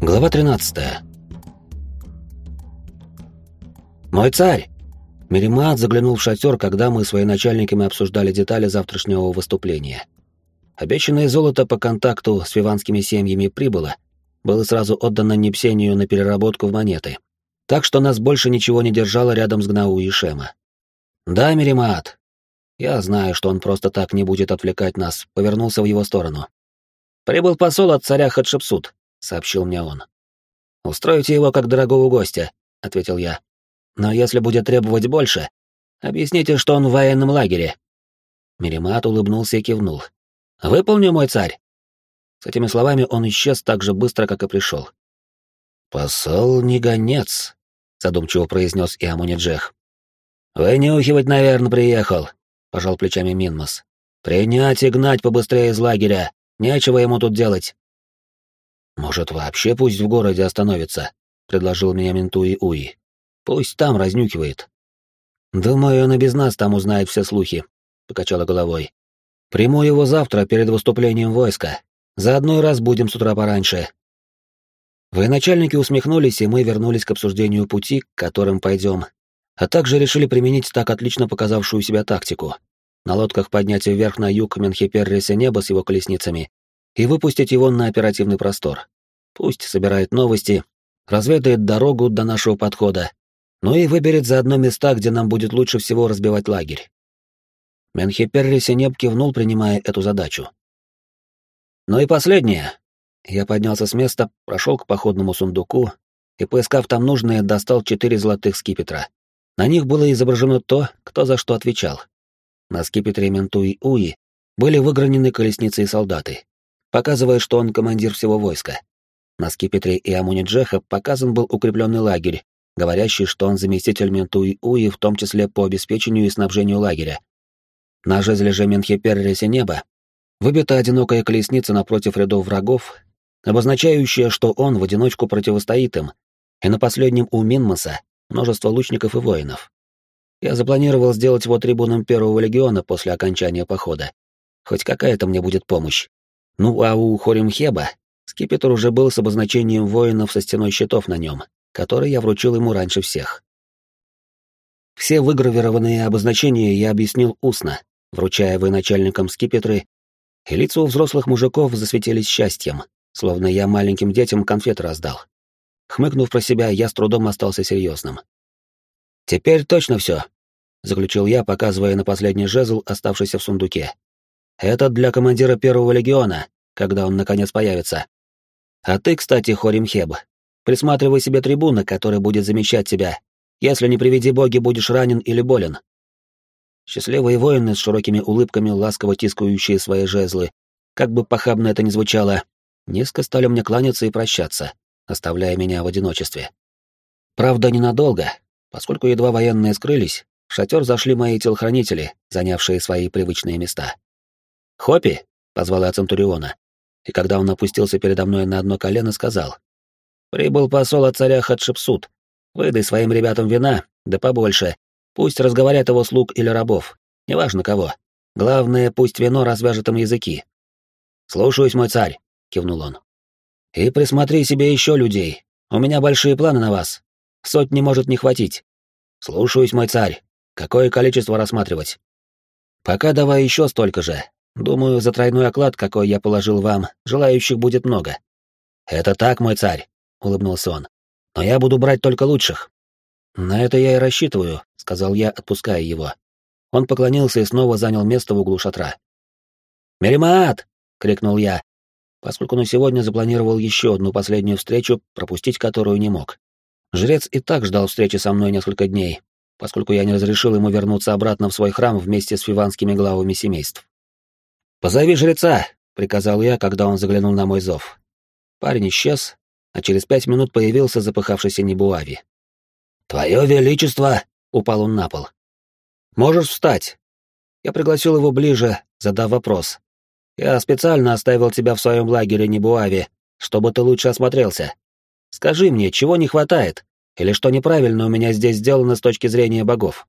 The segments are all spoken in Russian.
Глава 13. «Мой царь!» Меримат заглянул в шатер, когда мы с военачальниками обсуждали детали завтрашнего выступления. Обещанное золото по контакту с виванскими семьями прибыло, было сразу отдано Непсению на переработку в монеты. Так что нас больше ничего не держало рядом с Гнау и Шема. «Да, Меримат. Я знаю, что он просто так не будет отвлекать нас», повернулся в его сторону. «Прибыл посол от царя Хатшепсут», — сообщил мне он. «Устройте его как дорогого гостя», — ответил я. «Но если будет требовать больше, объясните, что он в военном лагере». Миримат улыбнулся и кивнул. «Выполню, мой царь». С этими словами он исчез так же быстро, как и пришел. «Посол не гонец», — задумчиво произнес Иамуни Джех. «Вынюхивать, наверное, приехал», — пожал плечами Минмас. «Принять и гнать побыстрее из лагеря. Нечего ему тут делать». «Может, вообще пусть в городе остановится», — предложил мне Ментуи Уи. «Пусть там разнюхивает». «Думаю, он и без нас там узнает все слухи», — покачала головой. «Приму его завтра перед выступлением войска. Заодно и разбудим с утра пораньше». Военачальники усмехнулись, и мы вернулись к обсуждению пути, к которым пойдем, а также решили применить так отлично показавшую себя тактику. На лодках поднять вверх на юг Менхиперриса небо с его колесницами и выпустить его на оперативный простор. Пусть собирает новости, разведает дорогу до нашего подхода, ну и выберет заодно места, где нам будет лучше всего разбивать лагерь. Менхиперри Синеб кивнул, принимая эту задачу. Ну и последнее. Я поднялся с места, прошел к походному сундуку и, поискав там нужное, достал четыре золотых скипетра. На них было изображено то, кто за что отвечал. На скипетре Ментуи Уи были выгранены колесницы и солдаты показывая, что он командир всего войска. На скипетре и Амуни Джеха показан был укрепленный лагерь, говорящий, что он заместитель Ментуи Уи, в том числе по обеспечению и снабжению лагеря. На жезле же Менхеперрисе неба выбита одинокая колесница напротив рядов врагов, обозначающая, что он в одиночку противостоит им, и на последнем у Минмаса множество лучников и воинов. Я запланировал сделать его трибуном первого легиона после окончания похода. Хоть какая-то мне будет помощь. Ну а у Хоримхеба скипетр уже был с обозначением воинов со стеной щитов на нем, который я вручил ему раньше всех. Все выгравированные обозначения я объяснил устно, вручая военачальникам скипетры, и лица у взрослых мужиков засветились счастьем, словно я маленьким детям конфеты раздал. Хмыкнув про себя, я с трудом остался серьезным. «Теперь точно все», — заключил я, показывая на последний жезл, оставшийся в сундуке. Это для командира первого легиона, когда он наконец появится. А ты, кстати, Хоримхеб, присматривай себе трибуна, который будет замещать тебя. Если не приведи боги, будешь ранен или болен. Счастливые воины с широкими улыбками, ласково тискающие свои жезлы, как бы похабно это ни звучало, низко стали мне кланяться и прощаться, оставляя меня в одиночестве. Правда, ненадолго, поскольку едва военные скрылись, в шатер зашли мои телохранители, занявшие свои привычные места. «Хопи!» — позвал я Центуриона, и когда он опустился передо мной на одно колено, сказал. «Прибыл посол от царя Хатшепсут. Выдай своим ребятам вина, да побольше. Пусть разговарят его слуг или рабов, неважно кого. Главное, пусть вино развяжет им языки». «Слушаюсь, мой царь», — кивнул он. «И присмотри себе еще людей. У меня большие планы на вас. Сотни может не хватить». «Слушаюсь, мой царь. Какое количество рассматривать?» «Пока давай еще столько же, Думаю, за тройной оклад, какой я положил вам, желающих будет много. Это так, мой царь, улыбнулся он. Но я буду брать только лучших. На это я и рассчитываю, сказал я, отпуская его. Он поклонился и снова занял место в углу шатра. «Меримаат!» — крикнул я, поскольку на сегодня запланировал еще одну последнюю встречу, пропустить которую не мог. Жрец и так ждал встречи со мной несколько дней, поскольку я не разрешил ему вернуться обратно в свой храм вместе с фиванскими главами семейств. «Позови жреца!» — приказал я, когда он заглянул на мой зов. Парень исчез, а через пять минут появился запыхавшийся Небуави. «Твое Величество!» — упал он на пол. «Можешь встать!» Я пригласил его ближе, задав вопрос. «Я специально оставил тебя в своем лагере Небуави, чтобы ты лучше осмотрелся. Скажи мне, чего не хватает, или что неправильно у меня здесь сделано с точки зрения богов?»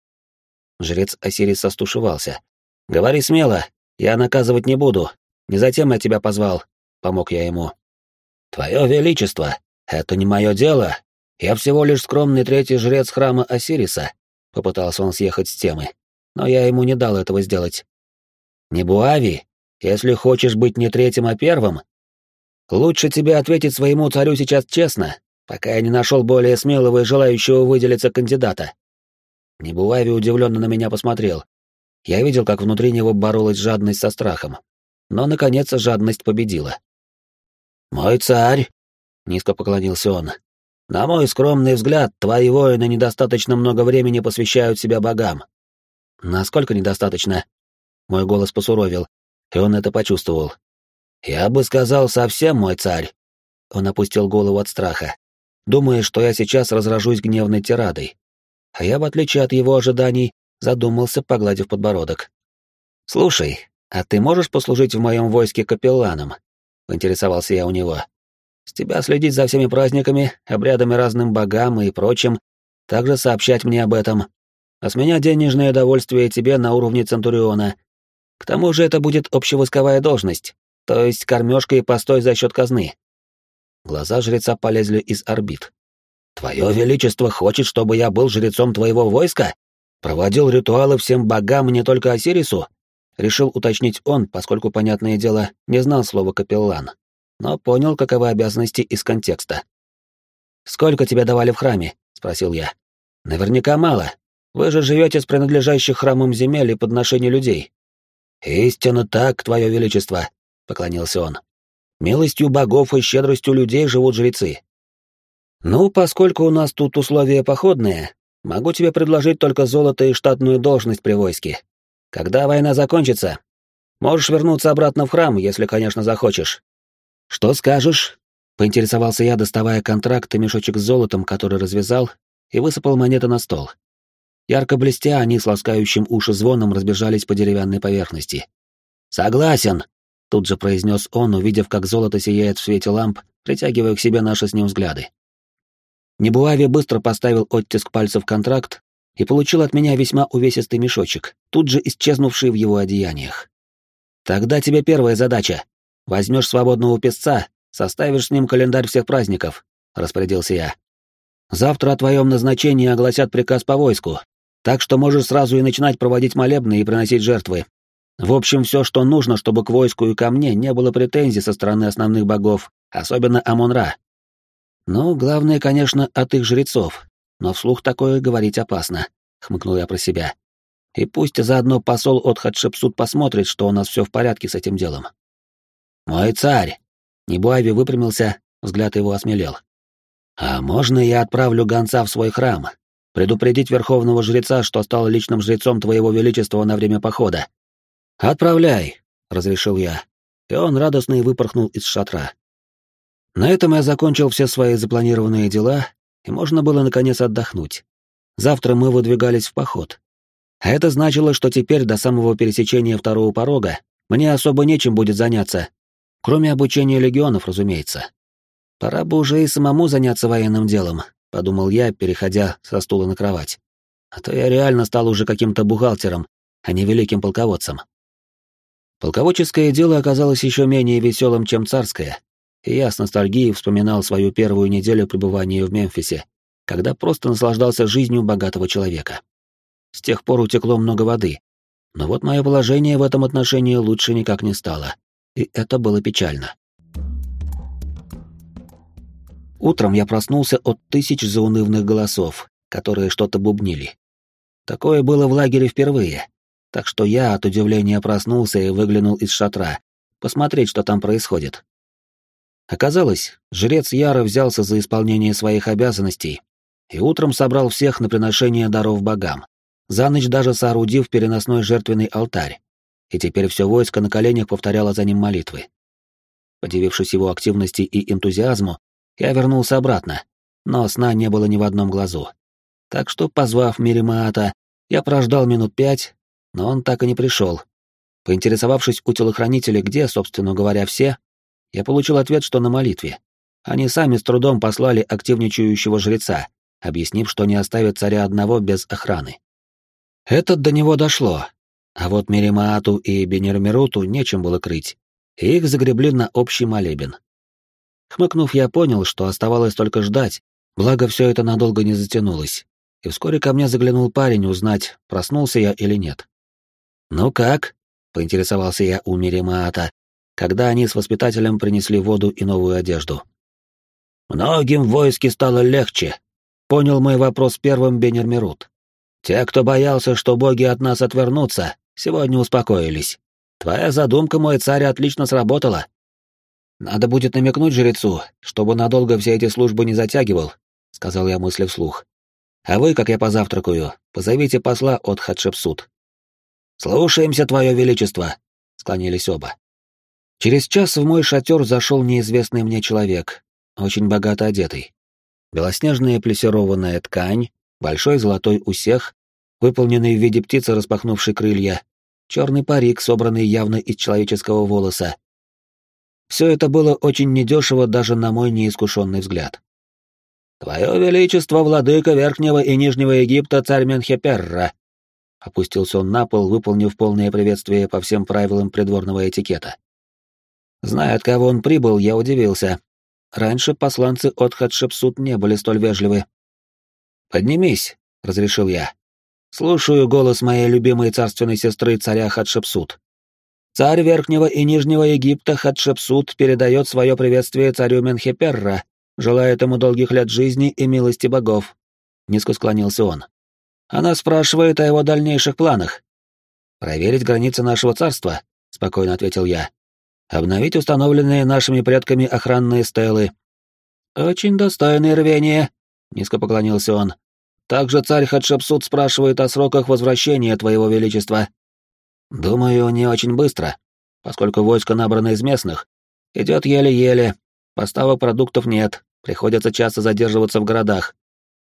Жрец Осириса стушевался. «Говори смело, я наказывать не буду. Не затем я тебя позвал, помог я ему. Твое величество, «Это не мое дело. Я всего лишь скромный третий жрец храма Осириса», — попытался он съехать с темы, но я ему не дал этого сделать. «Не Буави, если хочешь быть не третьим, а первым, лучше тебе ответить своему царю сейчас честно, пока я не нашел более смелого и желающего выделиться кандидата». Небуави удивленно на меня посмотрел. Я видел, как внутри него боролась жадность со страхом. Но, наконец, жадность победила. «Мой царь!» — низко поклонился он. «На мой скромный взгляд, твои воины недостаточно много времени посвящают себя богам». «Насколько недостаточно?» Мой голос посуровил, и он это почувствовал. «Я бы сказал, совсем мой царь!» Он опустил голову от страха, думая, что я сейчас разражусь гневной тирадой. А я, в отличие от его ожиданий, задумался, погладив подбородок. «Слушай, а ты можешь послужить в моем войске капелланом?» — поинтересовался я у него. «С тебя следить за всеми праздниками, обрядами разным богам и прочим, также сообщать мне об этом. А с меня денежное довольствие тебе на уровне Центуриона. К тому же это будет общевойсковая должность, то есть кормежка и постой за счет казны». Глаза жреца полезли из орбит. «Твое Величество хочет, чтобы я был жрецом твоего войска? Проводил ритуалы всем богам, не только Осирису?» Решил уточнить он, поскольку, понятное дело, не знал слова «капеллан», но понял, каковы обязанности из контекста. «Сколько тебе давали в храме?» — спросил я. «Наверняка мало. Вы же живете с принадлежащих храмом земель и подношений людей». «Истинно так, Твое Величество», — поклонился он. «Милостью богов и щедростью людей живут жрецы. «Ну, поскольку у нас тут условия походные, могу тебе предложить только золото и штатную должность при войске. Когда война закончится, можешь вернуться обратно в храм, если, конечно, захочешь». «Что скажешь?» — поинтересовался я, доставая контракт и мешочек с золотом, который развязал, и высыпал монеты на стол. Ярко блестя, они с ласкающим уши звоном разбежались по деревянной поверхности. «Согласен!» — тут же произнес он, увидев, как золото сияет в свете ламп, притягивая к себе наши с ним взгляды. Небуави быстро поставил оттиск пальцев контракт и получил от меня весьма увесистый мешочек, тут же исчезнувший в его одеяниях. «Тогда тебе первая задача. Возьмешь свободного песца, составишь с ним календарь всех праздников», — распорядился я. «Завтра о твоем назначении огласят приказ по войску, так что можешь сразу и начинать проводить молебны и приносить жертвы. В общем, все, что нужно, чтобы к войску и ко мне не было претензий со стороны основных богов, особенно Амон-Ра. Ну, главное, конечно, от их жрецов, но вслух такое говорить опасно, хмыкнул я про себя. И пусть заодно посол от Хатшепсут посмотрит, что у нас все в порядке с этим делом. Мой царь! Небуави выпрямился, взгляд его осмелел. А можно я отправлю гонца в свой храм? Предупредить верховного жреца, что стал личным жрецом твоего величества на время похода. Отправляй, разрешил я. И он радостно и выпорхнул из шатра. На этом я закончил все свои запланированные дела, и можно было наконец отдохнуть. Завтра мы выдвигались в поход. А это значило, что теперь до самого пересечения второго порога мне особо нечем будет заняться, кроме обучения легионов, разумеется. Пора бы уже и самому заняться военным делом, подумал я, переходя со стула на кровать. А то я реально стал уже каким-то бухгалтером, а не великим полководцем. Полководческое дело оказалось еще менее веселым, чем царское, и я с ностальгией вспоминал свою первую неделю пребывания в Мемфисе, когда просто наслаждался жизнью богатого человека. С тех пор утекло много воды, но вот мое положение в этом отношении лучше никак не стало, и это было печально. Утром я проснулся от тысяч заунывных голосов, которые что-то бубнили. Такое было в лагере впервые, так что я от удивления проснулся и выглянул из шатра, посмотреть, что там происходит. Оказалось, жрец Яра взялся за исполнение своих обязанностей и утром собрал всех на приношение даров богам, за ночь даже соорудив переносной жертвенный алтарь, и теперь все войско на коленях повторяло за ним молитвы. Подивившись его активности и энтузиазму, я вернулся обратно, но сна не было ни в одном глазу. Так что, позвав Миримаата, я прождал минут пять, но он так и не пришел. Поинтересовавшись у телохранителя, где, собственно говоря, все, я получил ответ, что на молитве. Они сами с трудом послали активничающего жреца, объяснив, что не оставят царя одного без охраны. Это до него дошло, а вот Меримаату и Бенермеруту нечем было крыть, и их загребли на общий молебен. Хмыкнув, я понял, что оставалось только ждать, благо все это надолго не затянулось. И вскоре ко мне заглянул парень узнать, проснулся я или нет. «Ну как?» — поинтересовался я у Миримаата, когда они с воспитателем принесли воду и новую одежду. «Многим в войске стало легче», — понял мой вопрос первым Бенер Мирут. «Те, кто боялся, что боги от нас отвернутся, сегодня успокоились. Твоя задумка, мой царь, отлично сработала. Надо будет намекнуть жрецу, чтобы надолго все эти службы не затягивал, сказал я мысли вслух. А вы, как я позавтракаю, позовите посла от Хатшепсут. Слушаемся, твое величество, склонились оба. Через час в мой шатер зашел неизвестный мне человек, очень богато одетый. Белоснежная плессированная ткань, большой золотой усех, выполненный в виде птицы, распахнувшей крылья, черный парик, собранный явно из человеческого волоса. Все это было очень недешево даже на мой неискушенный взгляд. «Твое Величество, владыка Верхнего и Нижнего Египта, царь Менхеперра!» Опустился он на пол, выполнив полное приветствие по всем правилам придворного этикета. Зная, от кого он прибыл, я удивился. Раньше посланцы от Хатшепсут не были столь вежливы. «Поднимись», — разрешил я. Слушаю голос моей любимой царственной сестры царя Хатшепсут. Царь Верхнего и Нижнего Египта Хатшепсут передает свое приветствие царю Менхеперра, желает ему долгих лет жизни и милости богов. Низко склонился он. Она спрашивает о его дальнейших планах. Проверить границы нашего царства, спокойно ответил я. Обновить установленные нашими предками охранные стелы. Очень достойное рвение, низко поклонился он. Также царь Хатшепсут спрашивает о сроках возвращения твоего величества. Думаю, не очень быстро, поскольку войско набрано из местных. Идет еле-еле, поставок продуктов нет, приходится часто задерживаться в городах.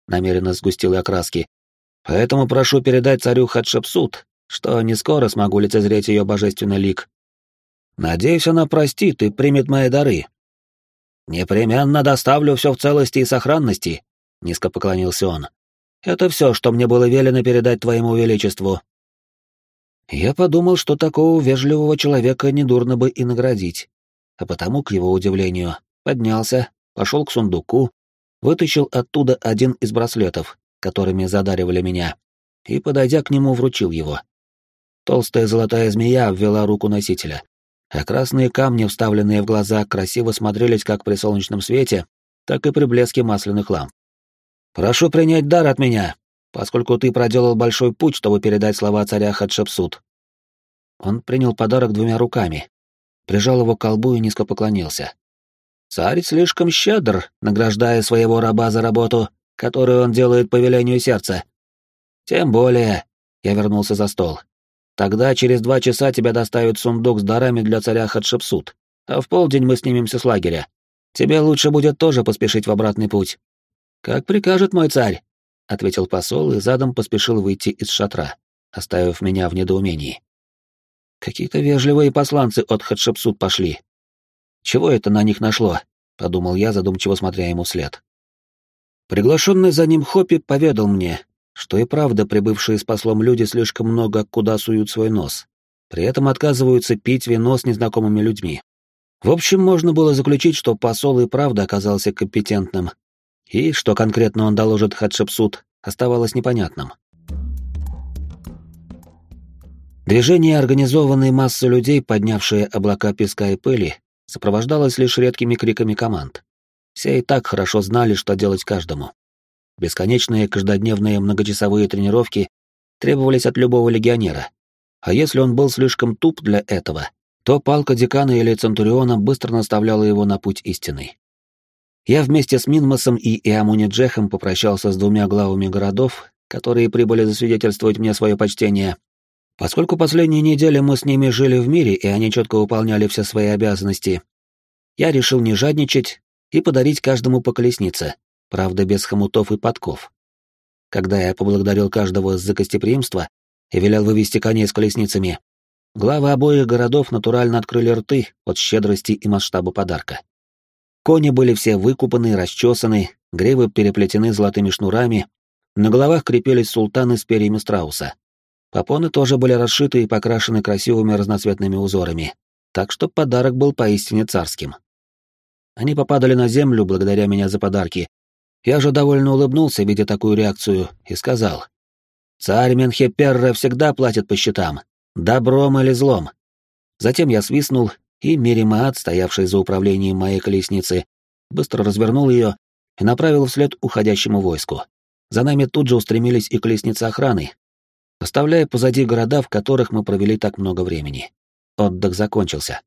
Намеренно сгустил я краски. Поэтому прошу передать царю Хатшепсут, что не скоро смогу лицезреть ее божественный лик. Надеюсь, она простит и примет мои дары. Непременно доставлю все в целости и сохранности, низко поклонился он. Это все, что мне было велено передать твоему величеству». Я подумал, что такого вежливого человека недурно бы и наградить, а потому, к его удивлению, поднялся, пошел к сундуку, вытащил оттуда один из браслетов, которыми задаривали меня, и, подойдя к нему, вручил его. Толстая золотая змея ввела руку носителя, а красные камни, вставленные в глаза, красиво смотрелись как при солнечном свете, так и при блеске масляных ламп. Прошу принять дар от меня, поскольку ты проделал большой путь, чтобы передать слова царя Хатшепсут. Он принял подарок двумя руками, прижал его к колбу и низко поклонился. Царь слишком щедр, награждая своего раба за работу, которую он делает по велению сердца. Тем более, я вернулся за стол. Тогда через два часа тебя доставят сундук с дарами для царя Хатшепсут, а в полдень мы снимемся с лагеря. Тебе лучше будет тоже поспешить в обратный путь. «Как прикажет мой царь», — ответил посол и задом поспешил выйти из шатра, оставив меня в недоумении. «Какие-то вежливые посланцы от Хатшепсут пошли. Чего это на них нашло?» — подумал я, задумчиво смотря ему вслед. Приглашенный за ним Хоппи поведал мне, что и правда прибывшие с послом люди слишком много куда суют свой нос, при этом отказываются пить вино с незнакомыми людьми. В общем, можно было заключить, что посол и правда оказался компетентным, и что конкретно он доложит Хатшепсут, оставалось непонятным. Движение организованной массы людей, поднявшие облака песка и пыли, сопровождалось лишь редкими криками команд. Все и так хорошо знали, что делать каждому. Бесконечные каждодневные многочасовые тренировки требовались от любого легионера. А если он был слишком туп для этого, то палка декана или центуриона быстро наставляла его на путь истинный. Я вместе с Минмасом и Иамуни Джехом попрощался с двумя главами городов, которые прибыли засвидетельствовать мне свое почтение. Поскольку последние недели мы с ними жили в мире, и они четко выполняли все свои обязанности, я решил не жадничать и подарить каждому по колеснице, правда, без хомутов и подков. Когда я поблагодарил каждого за гостеприимство и велел вывести коней с колесницами, главы обоих городов натурально открыли рты от щедрости и масштаба подарка. Кони были все выкупаны, расчесаны, гривы переплетены золотыми шнурами, на головах крепились султаны с перьями страуса. Попоны тоже были расшиты и покрашены красивыми разноцветными узорами, так что подарок был поистине царским. Они попадали на землю благодаря меня за подарки. Я же довольно улыбнулся, видя такую реакцию, и сказал. «Царь Менхеперра всегда платит по счетам, добром или злом». Затем я свистнул, и Меримаат, стоявший за управлением моей колесницы, быстро развернул ее и направил вслед уходящему войску. За нами тут же устремились и колесницы охраны, оставляя позади города, в которых мы провели так много времени. Отдых закончился.